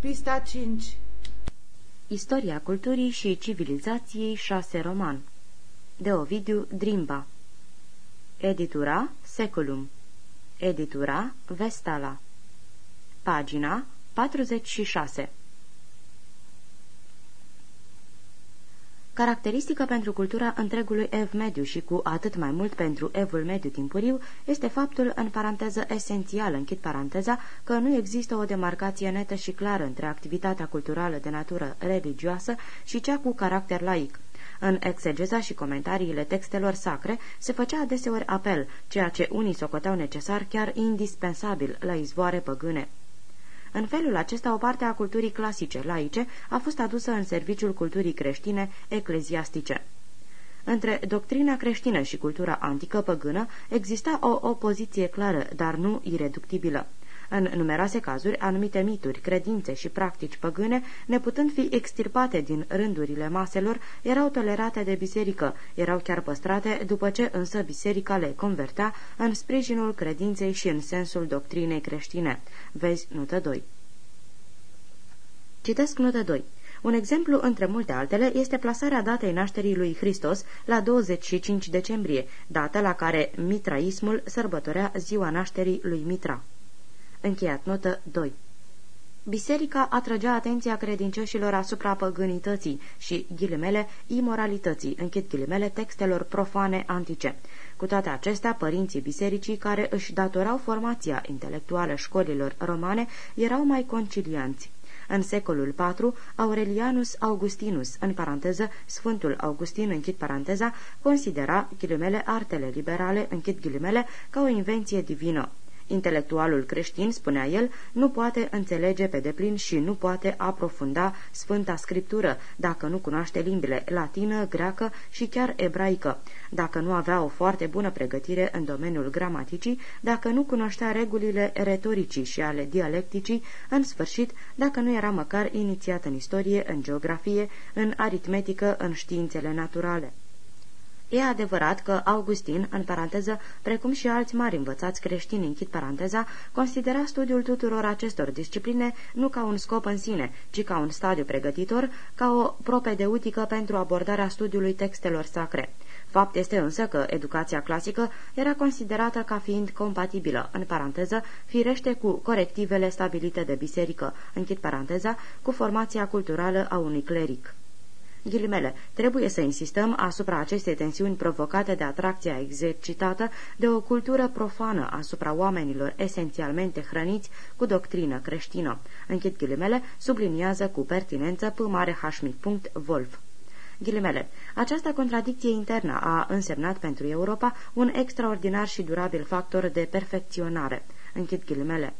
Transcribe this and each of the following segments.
Pista 5 Istoria culturii și civilizației 6 roman. De Ovidiu Drimba. Editura Seculum. Editura Vestala. Pagina 46 Caracteristică pentru cultura întregului ev mediu și cu atât mai mult pentru evul mediu timpuriu este faptul, în paranteză esențial, închid paranteza, că nu există o demarcație netă și clară între activitatea culturală de natură religioasă și cea cu caracter laic. În exegeza și comentariile textelor sacre se făcea adeseori apel, ceea ce unii socoteau necesar chiar indispensabil la izvoare păgâne. În felul acesta, o parte a culturii clasice, laice, a fost adusă în serviciul culturii creștine ecleziastice. Între doctrina creștină și cultura antică păgână exista o opoziție clară, dar nu ireductibilă. În numeroase cazuri, anumite mituri, credințe și practici păgâne, neputând fi extirpate din rândurile maselor, erau tolerate de biserică, erau chiar păstrate, după ce însă biserica le convertea în sprijinul credinței și în sensul doctrinei creștine. Vezi notă 2. Citesc notă 2. Un exemplu între multe altele este plasarea datei nașterii lui Hristos la 25 decembrie, dată la care mitraismul sărbătorea ziua nașterii lui Mitra. Încheiat notă 2 Biserica atrăgea atenția credincioșilor asupra păgânității și, ghilimele, imoralității, închid ghilimele, textelor profane antice. Cu toate acestea, părinții bisericii care își datorau formația intelectuală școlilor romane erau mai concilianți. În secolul IV, Aurelianus Augustinus, în paranteză, Sfântul Augustin, închid paranteza, considera, ghilimele, artele liberale, închid ghilimele, ca o invenție divină. Intelectualul creștin, spunea el, nu poate înțelege pe deplin și nu poate aprofunda Sfânta Scriptură dacă nu cunoaște limbile latină, greacă și chiar ebraică, dacă nu avea o foarte bună pregătire în domeniul gramaticii, dacă nu cunoștea regulile retoricii și ale dialecticii, în sfârșit, dacă nu era măcar inițiat în istorie, în geografie, în aritmetică, în științele naturale. E adevărat că Augustin, în paranteză, precum și alți mari învățați creștini, închid paranteza, considera studiul tuturor acestor discipline nu ca un scop în sine, ci ca un stadiu pregătitor, ca o propedeutică pentru abordarea studiului textelor sacre. Fapt este însă că educația clasică era considerată ca fiind compatibilă, în paranteză, firește cu corectivele stabilite de biserică, închid paranteza, cu formația culturală a unui cleric. Ghilimele, trebuie să insistăm asupra acestei tensiuni provocate de atracția exercitată de o cultură profană asupra oamenilor esențialmente hrăniți cu doctrină creștină. Închid ghilimele, subliniază cu pertinență P. mare H. Wolf. Ghilimele. Această contradicție internă a însemnat pentru Europa un extraordinar și durabil factor de perfecționare. Închid ghilimele.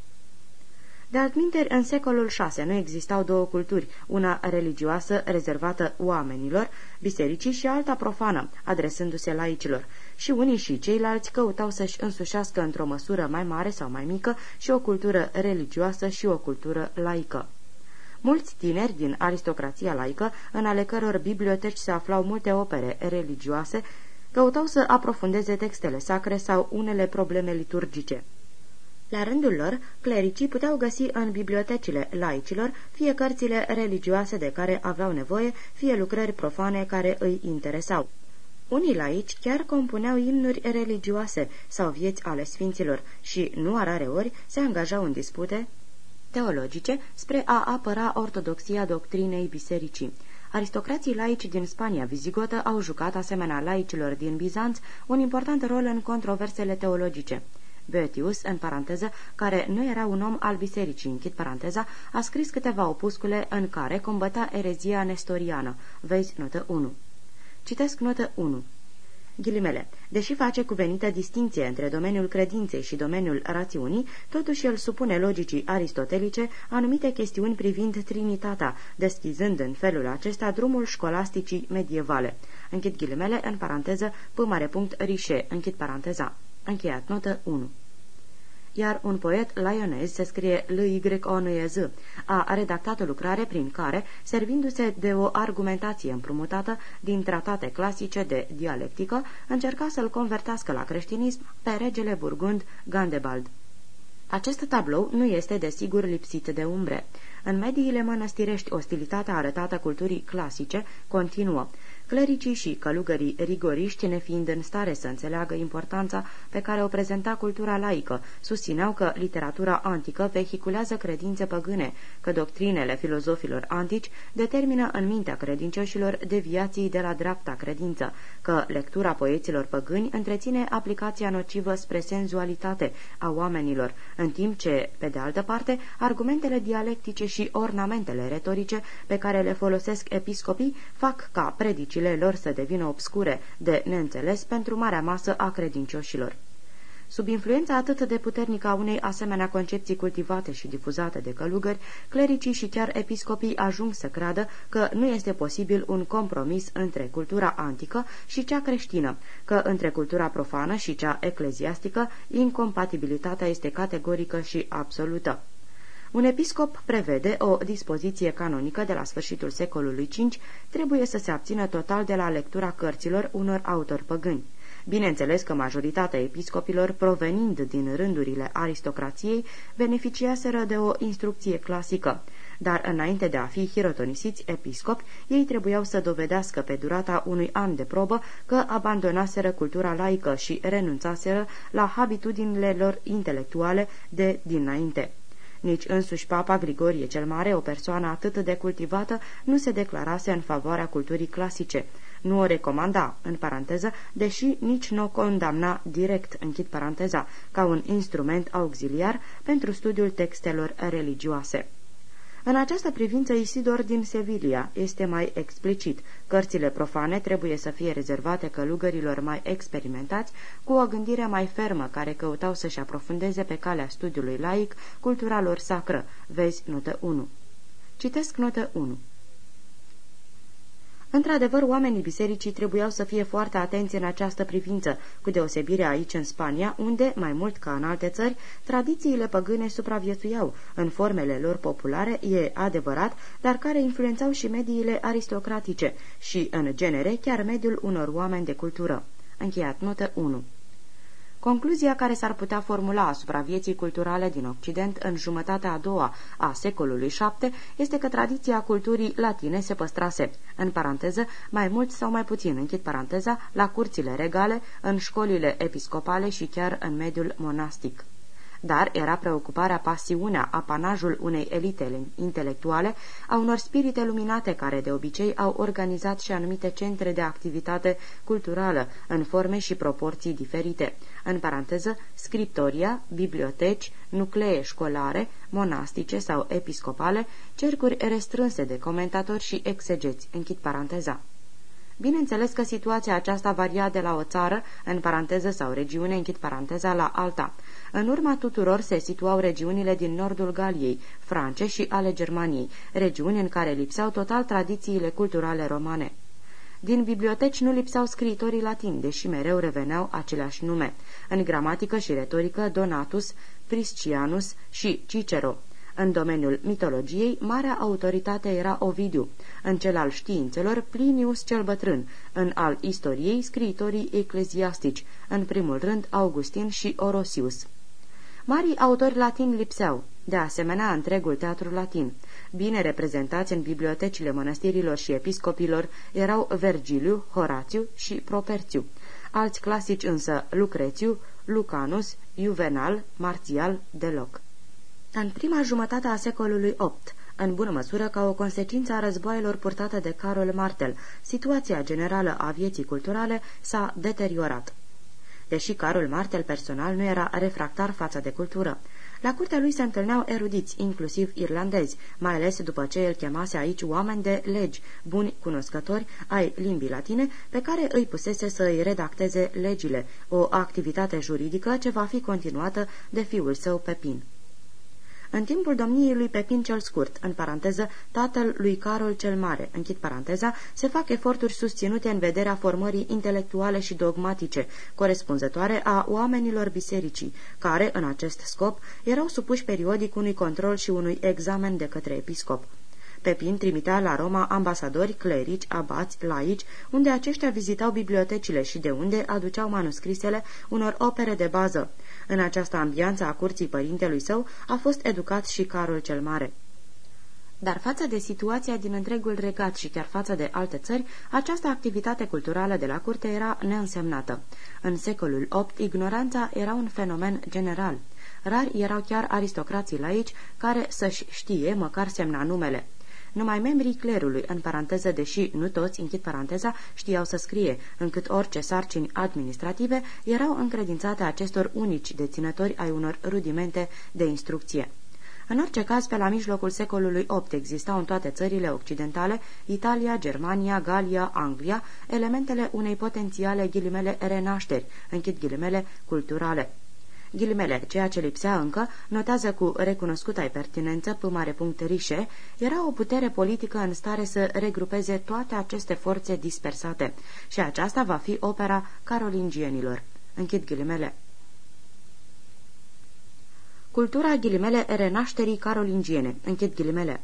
De altminteri, în secolul VI nu existau două culturi, una religioasă rezervată oamenilor, bisericii și alta profană, adresându-se laicilor. Și unii și ceilalți căutau să-și însușească într-o măsură mai mare sau mai mică și o cultură religioasă și o cultură laică. Mulți tineri din aristocrația laică, în ale căror biblioteci se aflau multe opere religioase, căutau să aprofundeze textele sacre sau unele probleme liturgice. La rândul lor, clericii puteau găsi în bibliotecile laicilor fie cărțile religioase de care aveau nevoie, fie lucrări profane care îi interesau. Unii laici chiar compuneau imnuri religioase sau vieți ale sfinților și, nu a rare ori, se angajau în dispute teologice spre a apăra ortodoxia doctrinei bisericii. Aristocrații laici din Spania vizigotă au jucat, asemenea laicilor din Bizanț, un important rol în controversele teologice. Boetius, în paranteză, care nu era un om al bisericii, închid paranteza, a scris câteva opuscule în care combătea erezia nestoriană. Vezi notă 1. Citesc notă 1. Ghilimele. Deși face cuvenită distinție între domeniul credinței și domeniul rațiunii, totuși el supune logicii aristotelice anumite chestiuni privind Trinitatea, deschizând în felul acesta drumul școlasticii medievale. Închid ghilimele, în paranteză, p mare punct rișe, închid paranteza. Încheiat notă 1 iar un poet laionez, se scrie l y o n -E -Z, a redactat o lucrare prin care, servindu-se de o argumentație împrumutată din tratate clasice de dialectică, încerca să-l convertească la creștinism pe regele burgund Gandebald. Acest tablou nu este desigur lipsit de umbre. În mediile mănăstirești, ostilitatea arătată culturii clasice continuă. Clericii și călugării rigoriști, nefiind în stare să înțeleagă importanța pe care o prezenta cultura laică, susțineau că literatura antică vehiculează credințe păgâne, că doctrinele filozofilor antici determină în mintea credincioșilor deviații de la dreapta credință, că lectura poeților păgâni întreține aplicația nocivă spre senzualitate a oamenilor, în timp ce, pe de altă parte, argumentele dialectice și ornamentele retorice pe care le folosesc episcopii fac ca predicii practicile lor să devină obscure, de neînțeles pentru marea masă a credincioșilor. Sub influența atât de puternică a unei asemenea concepții cultivate și difuzate de călugări, clericii și chiar episcopii ajung să creadă că nu este posibil un compromis între cultura antică și cea creștină, că între cultura profană și cea ecleziastică incompatibilitatea este categorică și absolută. Un episcop prevede o dispoziție canonică de la sfârșitul secolului V, trebuie să se abțină total de la lectura cărților unor autori păgâni. Bineînțeles că majoritatea episcopilor, provenind din rândurile aristocrației, beneficiaseră de o instrucție clasică, dar înainte de a fi hirotonisiți episcopi, ei trebuiau să dovedească pe durata unui an de probă că abandonaseră cultura laică și renunțaseră la habitudinile lor intelectuale de dinainte. Nici însuși Papa Grigorie cel Mare, o persoană atât de cultivată, nu se declarase în favoarea culturii clasice. Nu o recomanda, în paranteză, deși nici nu o condamna direct, închid paranteza, ca un instrument auxiliar pentru studiul textelor religioase. În această privință, Isidor din Sevilla este mai explicit. Cărțile profane trebuie să fie rezervate călugărilor mai experimentați, cu o gândire mai fermă, care căutau să-și aprofundeze pe calea studiului laic cultura lor sacră. Vezi notă 1. Citesc notă 1. Într-adevăr, oamenii bisericii trebuiau să fie foarte atenți în această privință, cu deosebire aici în Spania, unde, mai mult ca în alte țări, tradițiile păgâne supraviețuiau în formele lor populare, e adevărat, dar care influențau și mediile aristocratice și, în genere, chiar mediul unor oameni de cultură. Încheiat notă 1 Concluzia care s-ar putea formula asupra vieții culturale din Occident în jumătatea a doua a secolului VII este că tradiția culturii latine se păstrase, în paranteză, mai mult sau mai puțin, închid paranteza, la curțile regale, în școlile episcopale și chiar în mediul monastic dar era preocuparea pasiunea, apanajul unei elite intelectuale, a unor spirite luminate care de obicei au organizat și anumite centre de activitate culturală în forme și proporții diferite, în paranteză, scriptoria, biblioteci, nuclee școlare, monastice sau episcopale, cercuri restrânse de comentatori și exegeți, închid paranteza. Bineînțeles că situația aceasta varia de la o țară, în paranteză sau regiune, închid paranteza, la alta. În urma tuturor se situau regiunile din nordul Galiei, France și ale Germaniei, regiuni în care lipseau total tradițiile culturale romane. Din biblioteci nu lipseau scriitorii latini, deși mereu reveneau aceleași nume. În gramatică și retorică, Donatus, Priscianus și Cicero. În domeniul mitologiei, marea autoritate era Ovidiu, în cel al științelor Plinius cel bătrân, în al istoriei scriitorii ecleziastici, în primul rând Augustin și Orosius. Marii autori latini lipseau, de asemenea întregul teatru latin. Bine reprezentați în bibliotecile mănăstirilor și episcopilor erau Vergiliu, Horațiu și Properțiu. Alți clasici însă Lucrețiu, Lucanus, Juvenal, Marțial, deloc. În prima jumătate a secolului VIII, în bună măsură ca o consecință a războaielor purtate de Carol Martel, situația generală a vieții culturale s-a deteriorat. Deși Carol Martel personal nu era refractar față de cultură, la curtea lui se întâlneau erudiți, inclusiv irlandezi, mai ales după ce el chemase aici oameni de legi, buni cunoscători ai limbii latine, pe care îi pusese să îi redacteze legile, o activitate juridică ce va fi continuată de fiul său Pepin. În timpul domniei lui Pepin cel Scurt, în paranteză, tatăl lui Carol cel Mare, închid paranteza, se fac eforturi susținute în vederea formării intelectuale și dogmatice, corespunzătoare a oamenilor bisericii, care, în acest scop, erau supuși periodic unui control și unui examen de către episcop. Pepin trimitea la Roma ambasadori, clerici, abați, laici, unde aceștia vizitau bibliotecile și de unde aduceau manuscrisele unor opere de bază. În această ambianță a curții părintelui său a fost educat și Carol cel Mare. Dar față de situația din întregul regat și chiar față de alte țări, această activitate culturală de la curte era neînsemnată. În secolul VIII, ignoranța era un fenomen general. Rari erau chiar aristocrații laici care să-și știe măcar semna numele. Numai membrii clerului, în paranteză, deși nu toți, închid paranteza, știau să scrie, încât orice sarcini administrative erau încredințate acestor unici deținători ai unor rudimente de instrucție. În orice caz, pe la mijlocul secolului VIII existau în toate țările occidentale, Italia, Germania, Galia, Anglia, elementele unei potențiale ghilimele renașteri, închid ghilimele culturale. Ghilimele, ceea ce lipsea încă, notează cu recunoscuta pertinență punct rișe, era o putere politică în stare să regrupeze toate aceste forțe dispersate și aceasta va fi opera carolingienilor. Închid ghilimele. Cultura ghilimele renașterii carolingiene. Închid ghilimele.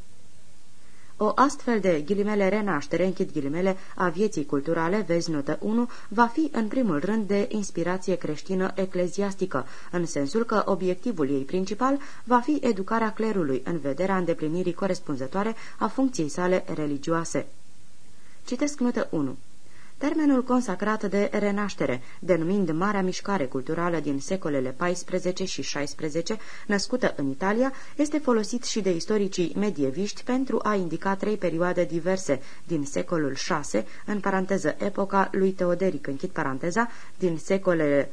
O astfel de ghilimele renaștere, închid ghilimele, a vieții culturale, vezi notă 1, va fi în primul rând de inspirație creștină ecleziastică, în sensul că obiectivul ei principal va fi educarea clerului în vederea îndeplinirii corespunzătoare a funcției sale religioase. Citesc notă 1. Termenul consacrat de renaștere, denumind Marea Mișcare Culturală din secolele XIV și XVI, născută în Italia, este folosit și de istoricii medieviști pentru a indica trei perioade diverse din secolul VI, în paranteză epoca lui Teoderic, închid paranteza, din secolele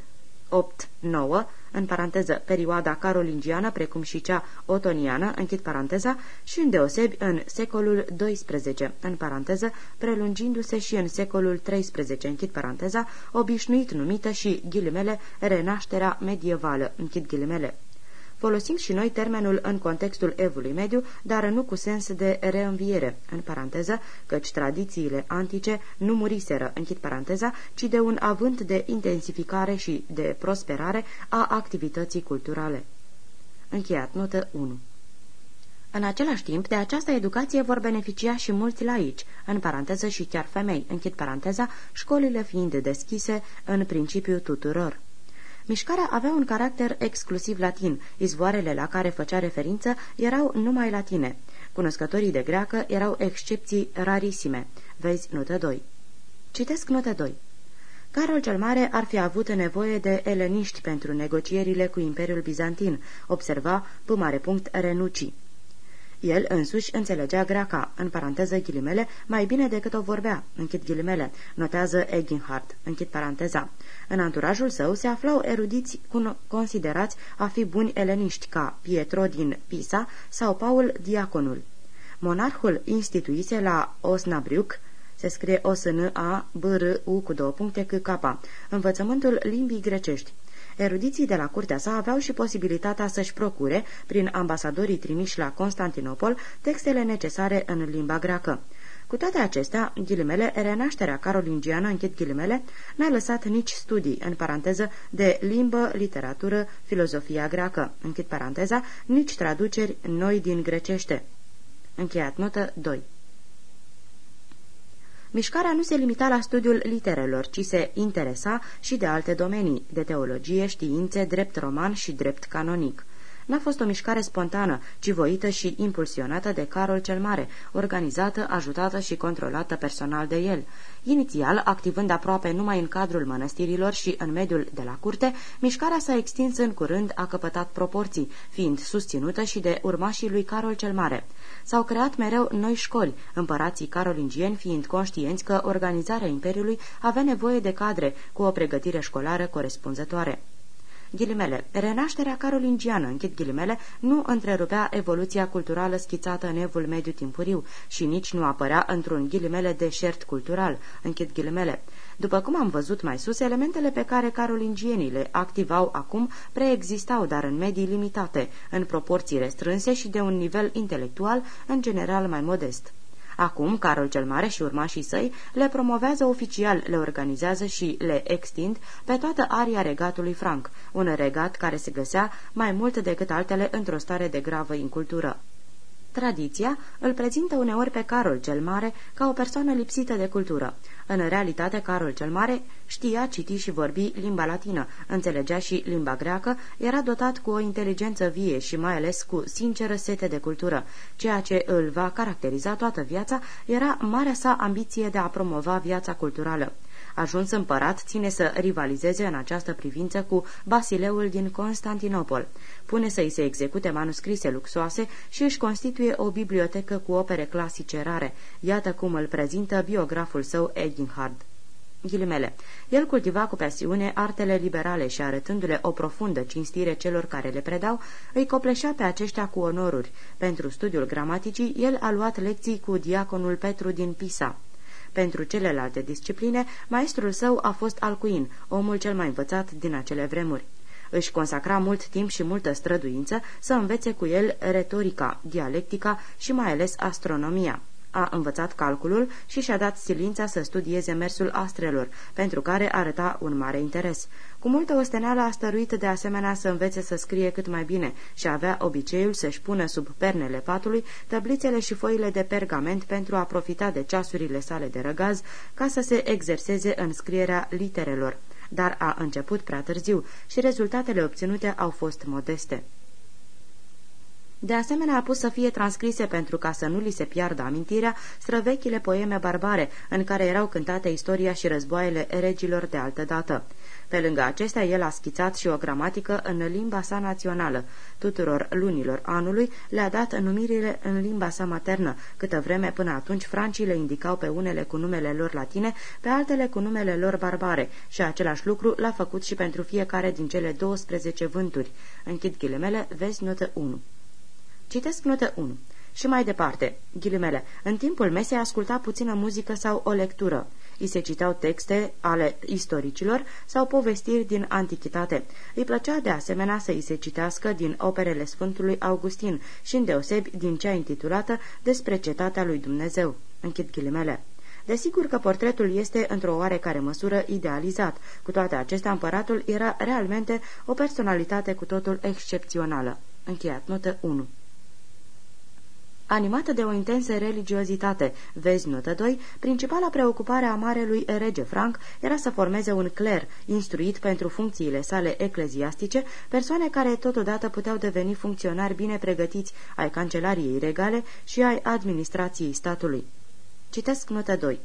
8-9, în paranteză perioada carolingiană, precum și cea otoniană, închid paranteza, și îndeosebi în secolul XII, în paranteză, prelungindu-se și în secolul XIII, închid paranteza, obișnuit numită și ghilimele renașterea medievală, închid ghilimele. Folosim și noi termenul în contextul evului mediu, dar nu cu sens de reînviere, în paranteză, căci tradițiile antice nu muriseră, închid paranteza, ci de un avânt de intensificare și de prosperare a activității culturale. Încheiat notă 1 în același timp, de această educație vor beneficia și mulți laici, în paranteză și chiar femei, închid paranteza, școlile fiind deschise în principiu tuturor. Mișcarea avea un caracter exclusiv latin, izvoarele la care făcea referință erau numai latine. Cunoscătorii de greacă erau excepții rarisime. Vezi notă 2. Citesc notă 2. Carol cel Mare ar fi avut nevoie de eleniști pentru negocierile cu Imperiul Bizantin, observa, punct Renucii. El însuși înțelegea greaca, în paranteză ghilimele, mai bine decât o vorbea, închid ghilimele, notează Eginhard, închid paranteza. În anturajul său se aflau erudiți considerați a fi buni eleniști ca Pietro din Pisa sau Paul Diaconul. Monarhul instituise la Osnabrück se scrie o s n a b r u cu două puncte c k învățământul limbii grecești. Erudiții de la curtea sa aveau și posibilitatea să-și procure, prin ambasadorii trimiși la Constantinopol, textele necesare în limba greacă. Cu toate acestea, ghilimele, renașterea carolingiană, închid ghilimele, n-a lăsat nici studii, în paranteză, de limbă, literatură, filozofia greacă, închid paranteza, nici traduceri noi din grecește. Încheiat notă 2. Mișcarea nu se limita la studiul literelor, ci se interesa și de alte domenii, de teologie, științe, drept roman și drept canonic. N-a fost o mișcare spontană, ci voită și impulsionată de Carol cel Mare, organizată, ajutată și controlată personal de el. Inițial, activând aproape numai în cadrul mănăstirilor și în mediul de la curte, mișcarea s-a extins în curând, a căpătat proporții, fiind susținută și de urmașii lui Carol cel Mare. S-au creat mereu noi școli, împărații carolingieni fiind conștienți că organizarea Imperiului avea nevoie de cadre cu o pregătire școlară corespunzătoare. Ghilimele, renașterea carolingiană, închid ghilimele, nu întrerupea evoluția culturală schițată în evul mediu timpuriu și nici nu apărea într-un ghilimele deșert cultural, închid ghilimele. După cum am văzut mai sus, elementele pe care carolingienii le activau acum preexistau, dar în medii limitate, în proporții restrânse și de un nivel intelectual în general mai modest. Acum, Carol cel Mare și urmașii săi le promovează oficial, le organizează și le extind pe toată aria regatului franc, un regat care se găsea mai mult decât altele într-o stare de gravă incultură. Tradiția îl prezintă uneori pe Carol cel Mare ca o persoană lipsită de cultură. În realitate, Carol cel Mare știa citi și vorbi limba latină, înțelegea și limba greacă, era dotat cu o inteligență vie și mai ales cu sinceră sete de cultură. Ceea ce îl va caracteriza toată viața era marea sa ambiție de a promova viața culturală ajuns împărat, ține să rivalizeze în această privință cu Basileul din Constantinopol. Pune să-i se execute manuscrise luxoase și își constituie o bibliotecă cu opere clasice rare. Iată cum îl prezintă biograful său Eginhard. Ghilimele. El cultiva cu pasiune artele liberale și arătându-le o profundă cinstire celor care le predau, îi copleșea pe aceștia cu onoruri. Pentru studiul gramaticii, el a luat lecții cu diaconul Petru din Pisa. Pentru celelalte discipline, maestrul său a fost Alcuin, omul cel mai învățat din acele vremuri. Își consacra mult timp și multă străduință să învețe cu el retorica, dialectica și mai ales astronomia a învățat calculul și și-a dat silința să studieze mersul astrelor, pentru care arăta un mare interes. Cu multă osteneală a stăruit de asemenea să învețe să scrie cât mai bine și avea obiceiul să-și pună sub pernele patului tablițele și foile de pergament pentru a profita de ceasurile sale de răgaz ca să se exerseze în scrierea literelor. Dar a început prea târziu și rezultatele obținute au fost modeste. De asemenea, a pus să fie transcrise pentru ca să nu li se piardă amintirea străvechile poeme barbare, în care erau cântate istoria și războaiele regilor de altă dată. Pe lângă acestea, el a schițat și o gramatică în limba sa națională. Tuturor lunilor anului le-a dat numirile în limba sa maternă, câtă vreme până atunci francii le indicau pe unele cu numele lor latine, pe altele cu numele lor barbare, și același lucru l-a făcut și pentru fiecare din cele 12 vânturi. Închid ghilimele, vezi notă 1. Citesc notă 1. Și mai departe, ghilimele, în timpul mesei asculta puțină muzică sau o lectură. Îi se citau texte ale istoricilor sau povestiri din antichitate. Îi plăcea de asemenea să îi se citească din operele Sfântului Augustin și îndeosebi din cea intitulată Despre cetatea lui Dumnezeu. Închid ghilimele. Desigur că portretul este într-o oarecare măsură idealizat. Cu toate acestea, împăratul era realmente o personalitate cu totul excepțională. Încheiat notă 1 Animată de o intensă religiozitate, vezi notă 2, principala preocupare a marelui rege Frank era să formeze un cler, instruit pentru funcțiile sale ecleziastice, persoane care totodată puteau deveni funcționari bine pregătiți ai cancelariei regale și ai administrației statului. Citesc notă 2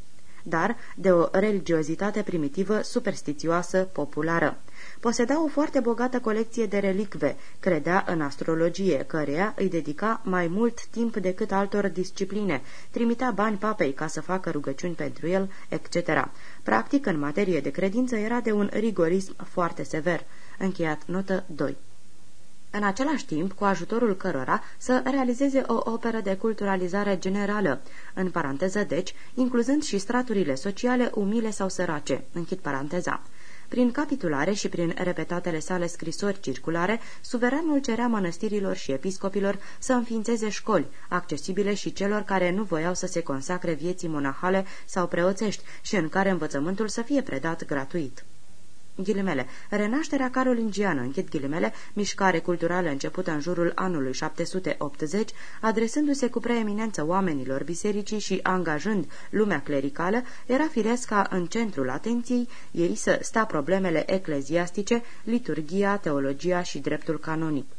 dar de o religiozitate primitivă, superstițioasă, populară. Poseda o foarte bogată colecție de relicve, credea în astrologie, căreia îi dedica mai mult timp decât altor discipline, trimitea bani papei ca să facă rugăciuni pentru el, etc. Practic, în materie de credință, era de un rigorism foarte sever. Încheiat notă 2 în același timp cu ajutorul cărora să realizeze o operă de culturalizare generală, în paranteză deci, incluzând și straturile sociale umile sau sărace, închid paranteza. Prin capitulare și prin repetatele sale scrisori circulare, suveranul cerea mănăstirilor și episcopilor să înființeze școli, accesibile și celor care nu voiau să se consacre vieții monahale sau preoțești și în care învățământul să fie predat gratuit ghilimele, renașterea carolingiană, închid ghilimele, mișcare culturală începută în jurul anului 780, adresându-se cu preeminență oamenilor bisericii și angajând lumea clericală, era firesc ca în centrul atenției ei să sta problemele ecleziastice, liturgia, teologia și dreptul canonic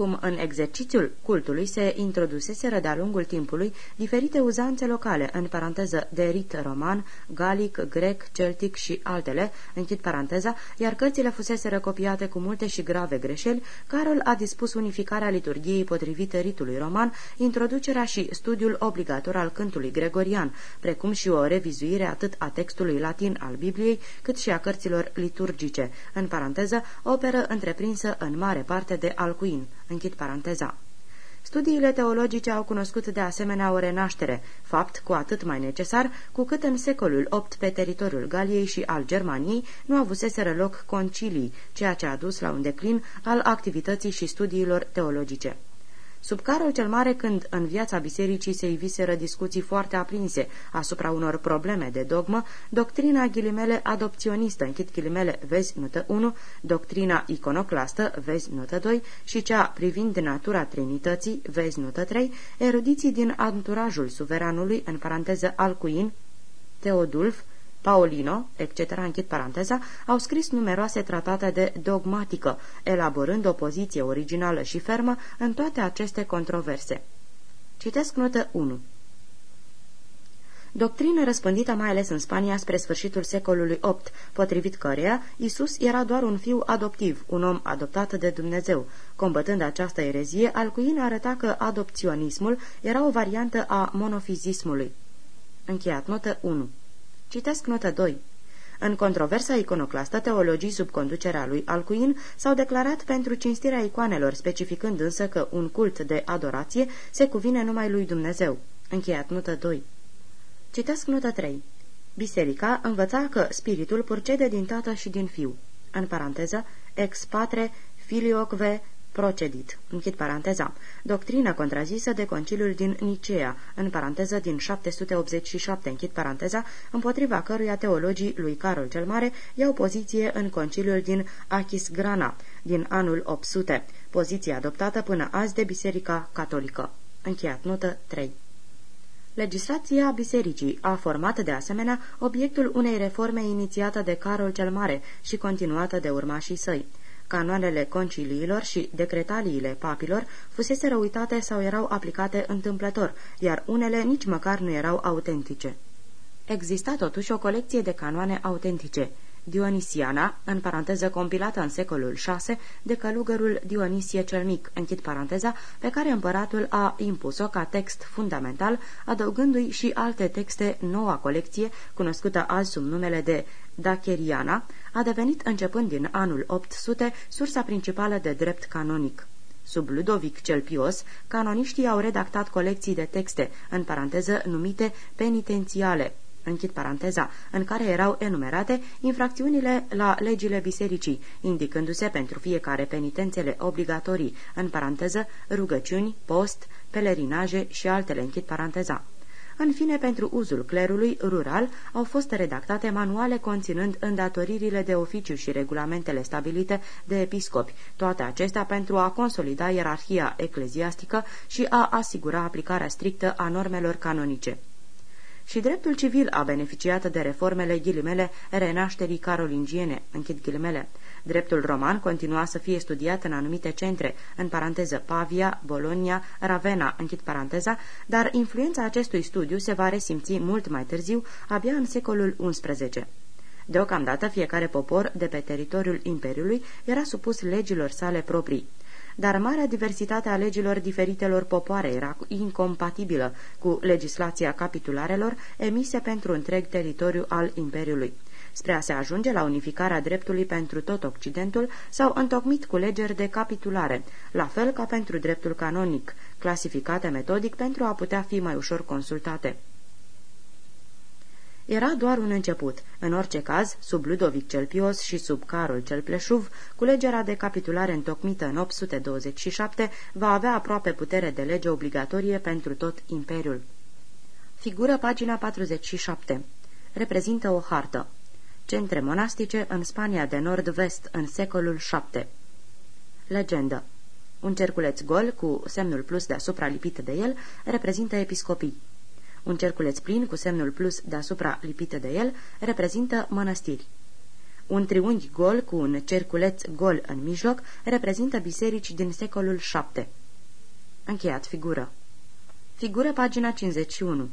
cum în exercițiul cultului se introduseseră de-a lungul timpului diferite uzanțe locale, în paranteză de rit roman, galic, grec, celtic și altele, închid paranteza, iar cărțile fusese copiate cu multe și grave greșeli, Carol a dispus unificarea liturgiei potrivit ritului roman, introducerea și studiul obligator al cântului gregorian, precum și o revizuire atât a textului latin al Bibliei, cât și a cărților liturgice, în paranteză, operă întreprinsă în mare parte de Alcuin. Închid paranteza. Studiile teologice au cunoscut de asemenea o renaștere, fapt cu atât mai necesar, cu cât în secolul VIII pe teritoriul Galiei și al Germaniei nu avuseseră loc concilii, ceea ce a dus la un declin al activității și studiilor teologice. Sub Carol cel Mare, când în viața bisericii se iviseră discuții foarte aprinse asupra unor probleme de dogmă, doctrina ghilimele adopționistă, închid ghilimele, vezi notă 1, doctrina iconoclastă, vezi notă 2, și cea privind natura Trinității, vezi notă 3, erudiții din anturajul suveranului, în paranteză Alcuin, Teodulf, Paulino, etc., închid paranteza, au scris numeroase tratate de dogmatică, elaborând o poziție originală și fermă în toate aceste controverse. Citesc notă 1. Doctrină răspândită mai ales în Spania spre sfârșitul secolului VIII, potrivit căreia Isus era doar un fiu adoptiv, un om adoptat de Dumnezeu. Combătând această erezie, Alcuin arăta că adopționismul era o variantă a monofizismului. Încheiat notă 1 Citesc notă 2. În controversa iconoclastă, teologii sub conducerea lui Alcuin s-au declarat pentru cinstirea icoanelor, specificând însă că un cult de adorație se cuvine numai lui Dumnezeu. Încheiat notă 2. Citesc notă 3. Biserica învăța că spiritul purcede din tată și din fiu. În paranteză, ex patre filioque procedit, închid paranteza, doctrină contrazisă de conciliul din Nicea, în paranteză din 787, închid paranteza, împotriva căruia teologii lui Carol cel Mare iau poziție în conciliul din Achisgrana, din anul 800, poziție adoptată până azi de Biserica Catolică. Încheiat notă 3. Legislația bisericii a format de asemenea obiectul unei reforme inițiată de Carol cel Mare și continuată de urmașii săi. Canoanele conciliilor și decretaliile papilor fusese uitate sau erau aplicate întâmplător, iar unele nici măcar nu erau autentice. Exista totuși o colecție de canoane autentice, Dionisiana, în paranteză compilată în secolul VI de călugărul Dionisie cel Mic, închid paranteza, pe care împăratul a impus-o ca text fundamental, adăugându-i și alte texte noua colecție, cunoscută azi sub numele de Dacheriana, a devenit începând din anul 800 sursa principală de drept canonic. Sub Ludovic cel Pios, canoniștii au redactat colecții de texte, în paranteză numite penitențiale, închid paranteza, în care erau enumerate infracțiunile la legile bisericii, indicându-se pentru fiecare penitențele obligatorii, în paranteză rugăciuni, post, pelerinaje și altele, închid paranteza. În fine, pentru uzul clerului rural au fost redactate manuale conținând îndatoririle de oficiu și regulamentele stabilite de episcopi, toate acestea pentru a consolida ierarhia ecleziastică și a asigura aplicarea strictă a normelor canonice și dreptul civil a beneficiat de reformele ghilimele renașterii carolingiene, închid ghilimele. Dreptul roman continua să fie studiat în anumite centre, în paranteză Pavia, Bologna, Ravenna, închid paranteza, dar influența acestui studiu se va resimți mult mai târziu, abia în secolul XI. Deocamdată fiecare popor de pe teritoriul Imperiului era supus legilor sale proprii dar marea diversitate a legilor diferitelor popoare era incompatibilă cu legislația capitularelor emise pentru întreg teritoriu al Imperiului. Spre a se ajunge la unificarea dreptului pentru tot Occidentul, s-au întocmit culegeri de capitulare, la fel ca pentru dreptul canonic, clasificate metodic pentru a putea fi mai ușor consultate. Era doar un început. În orice caz, sub Ludovic cel Pios și sub Carol cel Pleșuv, culegerea de capitulare întocmită în 827 va avea aproape putere de lege obligatorie pentru tot imperiul. Figură pagina 47. Reprezintă o hartă. Centre monastice în Spania de nord-vest în secolul VII. Legendă. Un cerculeț gol cu semnul plus deasupra lipit de el reprezintă episcopii. Un cerculeț plin cu semnul plus deasupra lipit de el reprezintă mănăstiri. Un triunghi gol cu un cerculeț gol în mijloc reprezintă biserici din secolul VII. Încheiat figură. Figură pagina 51.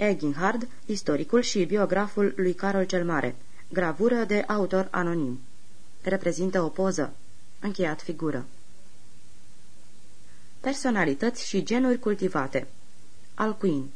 Eginhard, istoricul și biograful lui Carol cel Mare. Gravură de autor anonim. Reprezintă o poză. Încheiat figură. Personalități și genuri cultivate. Alcuin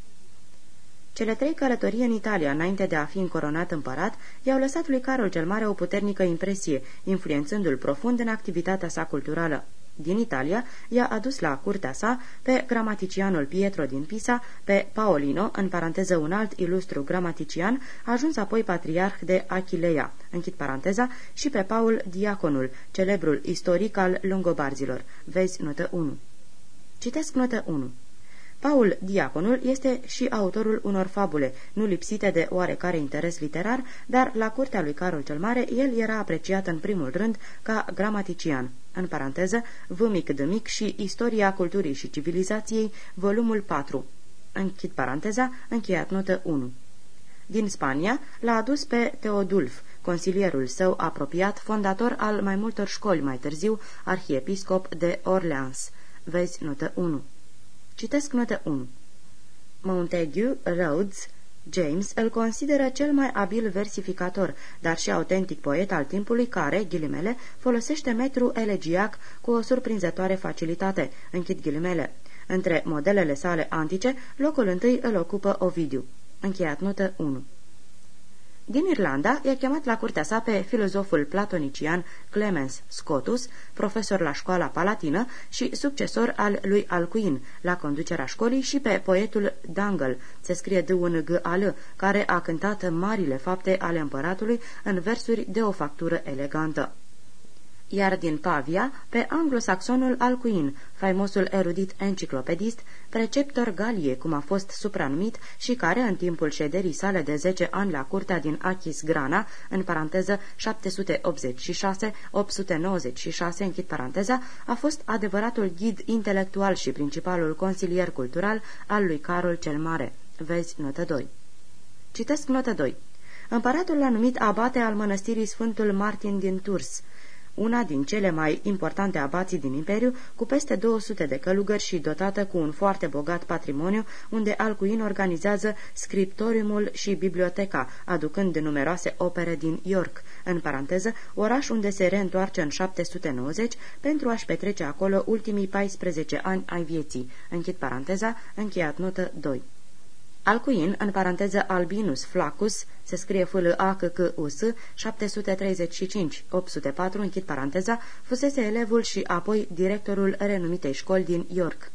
cele trei călătorii în Italia, înainte de a fi încoronat împărat, i-au lăsat lui Carol cel Mare o puternică impresie, influențându-l profund în activitatea sa culturală. Din Italia, i-a adus la curtea sa pe gramaticianul Pietro din Pisa, pe Paolino, în paranteză un alt ilustru gramatician, ajuns apoi patriarh de Achileia, închid paranteza, și pe Paul Diaconul, celebrul istoric al longobarzilor. Vezi notă 1. Citesc notă 1. Paul Diaconul este și autorul unor fabule, nu lipsite de oarecare interes literar, dar la curtea lui Carol cel Mare el era apreciat în primul rând ca gramatician. În paranteză, V mic de mic și Istoria culturii și civilizației, volumul 4. Închid paranteza, încheiat notă 1. Din Spania l-a adus pe Teodulf, consilierul său apropiat, fondator al mai multor școli mai târziu, arhiepiscop de Orleans. Vezi notă 1. Citesc notă 1. Montague Rhodes James îl consideră cel mai abil versificator, dar și autentic poet al timpului care, ghilimele, folosește metru elegiac cu o surprinzătoare facilitate, închid ghilimele. Între modelele sale antice, locul întâi îl ocupă Ovidiu. Încheiat notă 1. Din Irlanda i-a chemat la curtea sa pe filozoful platonician Clemens Scotus, profesor la școala palatină și succesor al lui Alcuin, la conducerea școlii și pe poetul Dangle, se scrie d un g -L, care a cântat marile fapte ale împăratului în versuri de o factură elegantă iar din Pavia pe anglosaxonul Alcuin, faimosul erudit enciclopedist, preceptor Galie, cum a fost supranumit și care, în timpul șederii sale de 10 ani la curtea din Achis Grana, în paranteză 786-896, închid paranteza, a fost adevăratul ghid intelectual și principalul consilier cultural al lui Carol cel Mare. Vezi notă 2. Citesc notă 2. Împăratul l-a numit abate al mănăstirii Sfântul Martin din Tours, una din cele mai importante abații din Imperiu, cu peste 200 de călugări și dotată cu un foarte bogat patrimoniu, unde Alcuin organizează scriptoriumul și biblioteca, aducând de numeroase opere din York, în paranteză, oraș unde se reîntoarce în 790 pentru a-și petrece acolo ultimii 14 ani ai vieții. Închid paranteza, încheiat notă 2. Alcuin, în paranteză Albinus Flacus, se scrie f l a c c u s 735-804, închid paranteza, fusese elevul și apoi directorul renumitei școli din York.